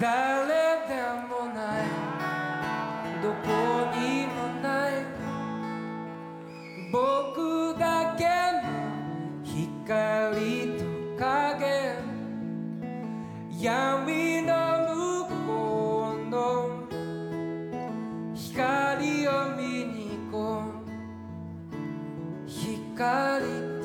誰でもない。どこにもない。僕だけの光と影。闇の向こうの。光を見に行こう。光。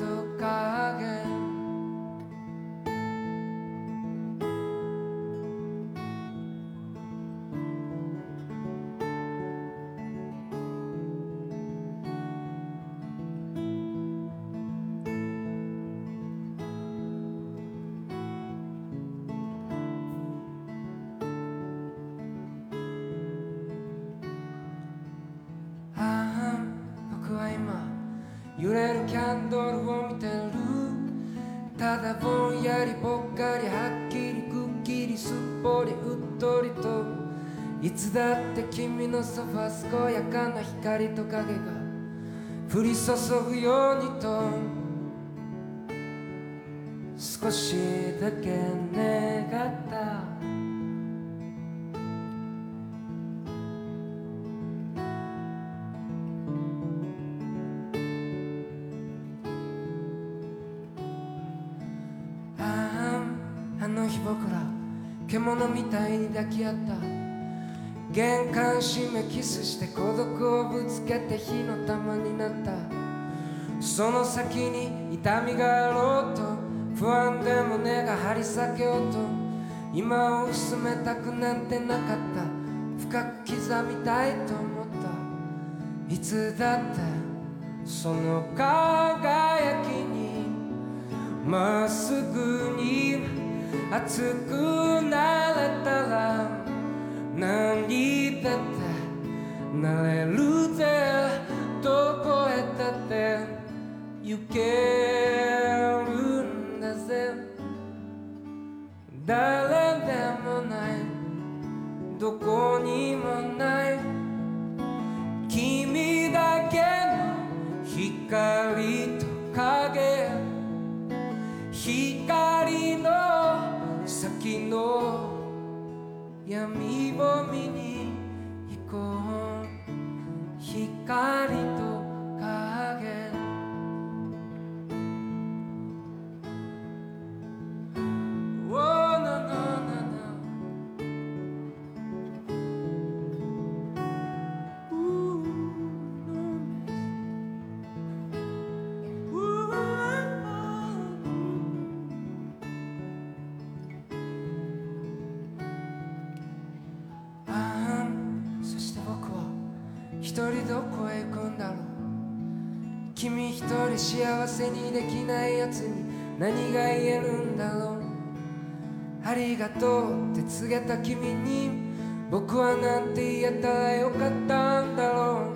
揺れるキャンドルを見てる。ただぼんやりぽっかりはっきりくっきりすっぽりうっとりといつだって君のそば健やかな光と影が降り注ぐようにと。少しだけ願った。僕ら獣みたいに抱き合った。玄関閉めキスして孤独をぶつけて火の玉になった。その先に痛みがあろうと不安で胸が張り裂けようと今を薄めたくなんてなかった。深く刻みたいと思った。いつだってその輝きにまっすぐに熱くなれたら何だってなれるぜ。どこへだって。行けるんだぜ。誰でもない。どこに闇を人どこへ行くんだろう？君一人幸せにできないやつに何が言えるんだろう？ありがとうって告げた君に僕はなんて言えたらよかったんだろ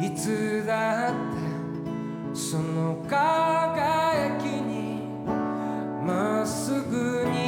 う？いつだってその輝きにまっすぐに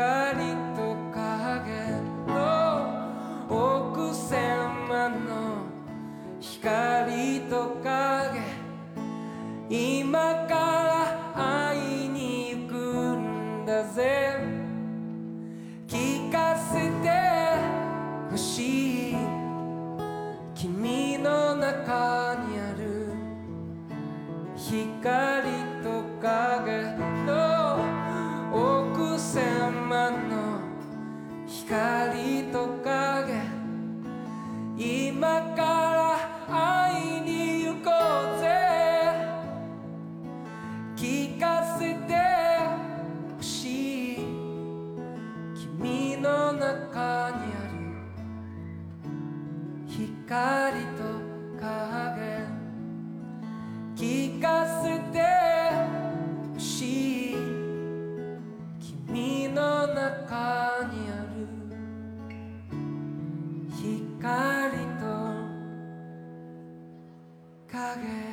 光と影の奥狭の光と影マンの光と影今から会いに行こうぜ。聞かせてほしい。君の中にある光と影聞かせて影